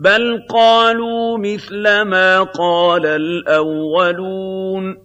بَلْ قَالُوا مِثْلَ مَا قَالَ الْأَوَّلُونَ